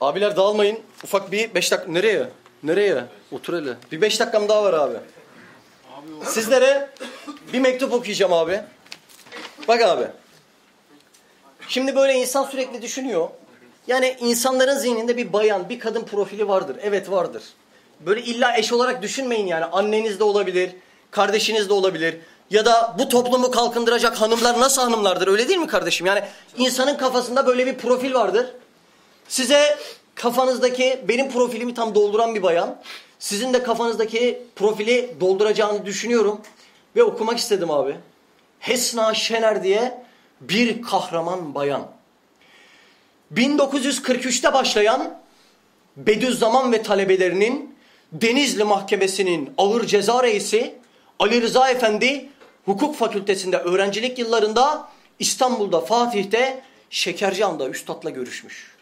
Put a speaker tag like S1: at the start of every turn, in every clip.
S1: Abiler dağılmayın. Ufak bir beş dakika. Nereye? Nereye? Otur hele. Bir beş dakikam daha var abi. Sizlere bir mektup okuyacağım abi. Bak abi. Şimdi böyle insan sürekli düşünüyor. Yani insanların zihninde bir bayan, bir kadın profili vardır. Evet vardır. Böyle illa eş olarak düşünmeyin yani. Anneniz de olabilir, kardeşiniz de olabilir. Ya da bu toplumu kalkındıracak hanımlar nasıl hanımlardır öyle değil mi kardeşim? Yani insanın kafasında böyle bir profil vardır. Size kafanızdaki benim profilimi tam dolduran bir bayan. Sizin de kafanızdaki profili dolduracağını düşünüyorum. Ve okumak istedim abi. Hesna Şener diye bir kahraman bayan. 1943'te başlayan Bediüzzaman ve talebelerinin Denizli Mahkemesi'nin ağır ceza reisi Ali Rıza Efendi hukuk fakültesinde öğrencilik yıllarında İstanbul'da Fatih'te Şekercihan'da üstadla görüşmüş.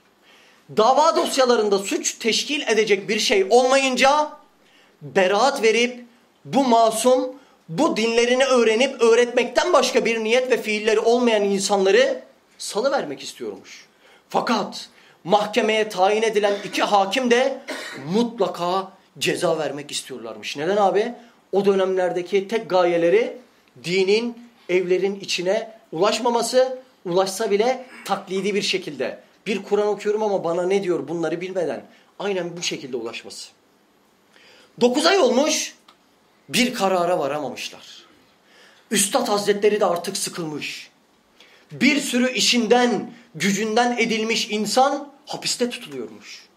S1: Dava dosyalarında suç teşkil edecek bir şey olmayınca beraat verip bu masum bu dinlerini öğrenip öğretmekten başka bir niyet ve fiilleri olmayan insanları salı vermek istiyormuş. Fakat mahkemeye tayin edilen iki hakim de mutlaka ceza vermek istiyorlarmış. Neden abi? O dönemlerdeki tek gayeleri dinin evlerin içine ulaşmaması, ulaşsa bile taklidi bir şekilde. Bir Kur'an okuyorum ama bana ne diyor bunları bilmeden aynen bu şekilde ulaşması. Dokuz ay olmuş bir karara varamamışlar. Üstad Hazretleri de artık sıkılmış. Bir sürü işinden, gücünden edilmiş insan hapiste tutuluyormuş.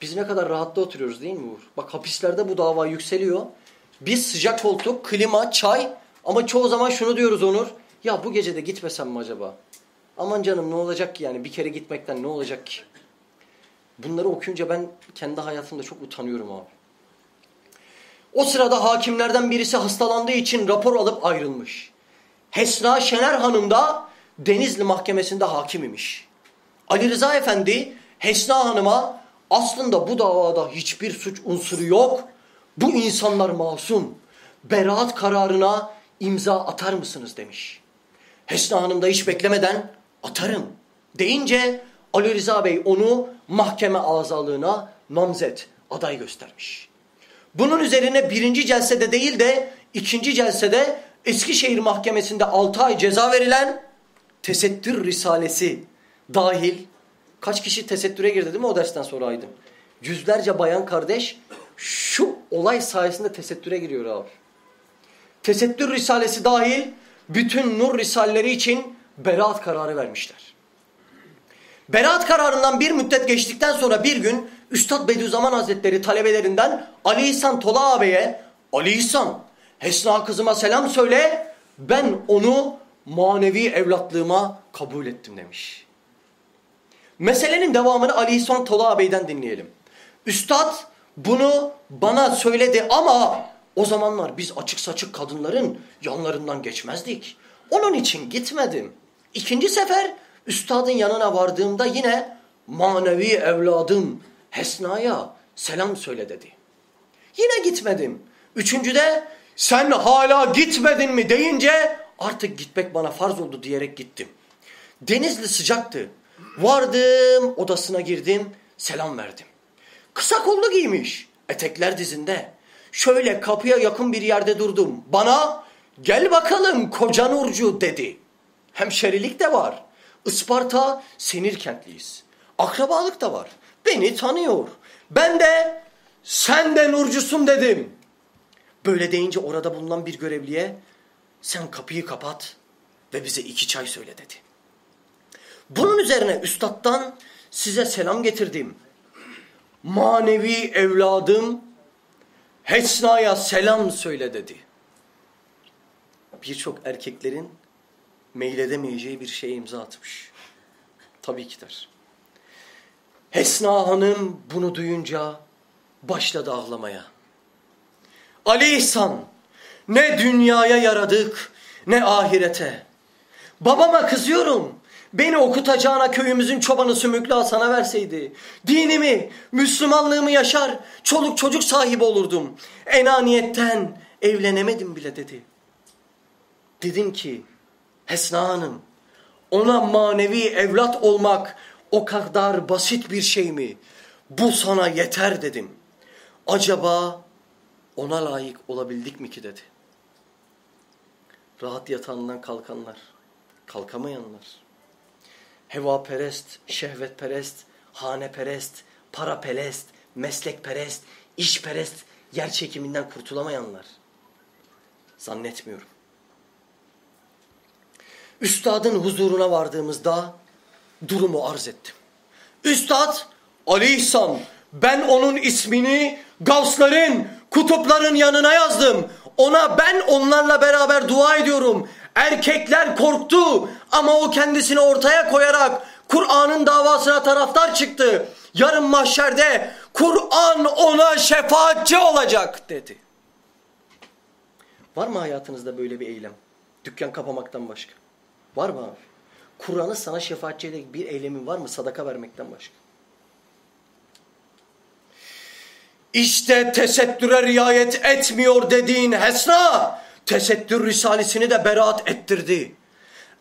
S1: Biz ne kadar rahatta oturuyoruz değil mi Uğur? Bak hapislerde bu dava yükseliyor. Biz sıcak koltuk, klima, çay ama çoğu zaman şunu diyoruz Onur. Ya bu gece de gitmesem mi acaba? Aman canım ne olacak ki yani bir kere gitmekten ne olacak ki? Bunları okuyunca ben kendi hayatımda çok utanıyorum abi. O sırada hakimlerden birisi hastalandığı için rapor alıp ayrılmış. Hesna Şener Hanım da Denizli Mahkemesi'nde hakim imiş. Ali Rıza Efendi Hesna Hanım'a aslında bu davada hiçbir suç unsuru yok. Bu insanlar masum. Beraat kararına imza atar mısınız demiş. Hesna Hanım da hiç beklemeden atarım deyince Ali Rıza Bey onu mahkeme azalığına namzet aday göstermiş. Bunun üzerine birinci celsede değil de ikinci celsede Eskişehir Mahkemesi'nde 6 ay ceza verilen tesettür risalesi dahil kaç kişi tesettüre girdi değil mi o dersten sonra Aydın? Yüzlerce bayan kardeş şu olay sayesinde tesettüre giriyor abi. Tesettür risalesi dahil bütün nur risalleri için beraat kararı vermişler. Beraat kararından bir müddet geçtikten sonra bir gün Üstad Bediüzzaman Hazretleri talebelerinden Ali İhsan Tola ağabeye Ali İhsan Hesna kızıma selam söyle ben onu manevi evlatlığıma kabul ettim demiş. Meselenin devamını Ali İhsan Tola ağabeyden dinleyelim. Üstad bunu bana söyledi ama o zamanlar biz açık saçık kadınların yanlarından geçmezdik. Onun için gitmedim. İkinci sefer üstadın yanına vardığımda yine manevi evladım Hesna'ya selam söyle dedi. Yine gitmedim. Üçüncüde sen hala gitmedin mi deyince artık gitmek bana farz oldu diyerek gittim. Denizli sıcaktı. Vardım odasına girdim selam verdim. Kısa kollu giymiş etekler dizinde. Şöyle kapıya yakın bir yerde durdum. Bana gel bakalım koca Nurcu dedi. Hemşerilik de var. Isparta Senir kentliyiz. Akrabalık da var. Beni tanıyor. Ben de sen de Nurcusun dedim. Böyle deyince orada bulunan bir görevliye sen kapıyı kapat ve bize iki çay söyle dedi. Bunun üzerine üstattan size selam getirdim. Manevi evladım Hesna'ya selam söyle dedi. Birçok erkeklerin meyledemeyeceği bir şeye imza atmış. Tabii ki der. Hesna Hanım bunu duyunca başladı ağlamaya. Ali İhsan ne dünyaya yaradık ne ahirete. Babama kızıyorum. beni okutacağına köyümüzün çobanı Sümüklü Hasan'a verseydi, dinimi, Müslümanlığımı yaşar, çoluk çocuk sahibi olurdum. Enaniyetten evlenemedim bile dedi. Dedim ki, Hesna Hanım, ona manevi evlat olmak o kadar basit bir şey mi? Bu sana yeter dedim. Acaba ona layık olabildik mi ki dedi. Rahat yatağından kalkanlar, kalkamayanlar. Hevaperest, şehvetperest, haneperest, paraperest, meslekperest, işperest, yer çekiminden kurtulamayanlar. Zannetmiyorum. Üstadın huzuruna vardığımızda durumu arz ettim. Üstad Ali İhsan ben onun ismini Gavsların, kutupların yanına yazdım. Ona ben onlarla beraber dua ediyorum. Erkekler korktu ama o kendisini ortaya koyarak Kur'an'ın davasına taraftar çıktı. Yarın mahşerde Kur'an ona şefaatçi olacak dedi. Var mı hayatınızda böyle bir eylem? Dükkan kapamaktan başka. Var mı abi? Kur'an'ı sana şefaatçi edecek bir eylemin var mı sadaka vermekten başka? İşte tesettüre riayet etmiyor dediğin Hesna, tesettür risalesini de beraat ettirdi.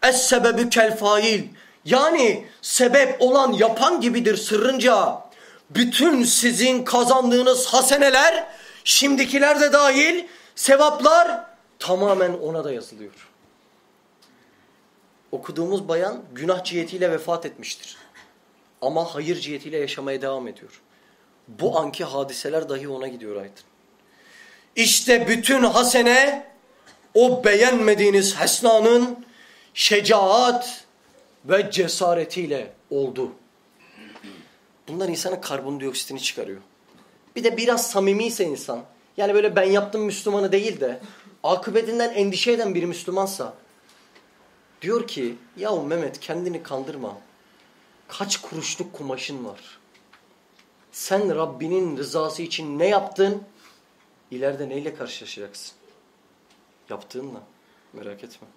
S1: Es sebebü kel fail, yani sebep olan yapan gibidir sırrınca. Bütün sizin kazandığınız haseneler, şimdikiler de dahil, sevaplar tamamen ona da yazılıyor. Okuduğumuz bayan günah cihetiyle vefat etmiştir. Ama hayır cihetiyle yaşamaya devam ediyor. Bu anki hadiseler dahi ona gidiyor aydın. İşte bütün hasene o beğenmediğiniz Hesna'nın şecaat ve cesaretiyle oldu. Bunlar insanın karbondioksitini çıkarıyor. Bir de biraz samimiyse insan, yani böyle ben yaptım Müslümanı değil de akıbetinden endişe eden bir Müslümansa diyor ki yahu Mehmet kendini kandırma. Kaç kuruşluk kumaşın var? Sen Rabbinin rızası için ne yaptın? İleride neyle karşılaşacaksın? Yaptığınla. Merak etme.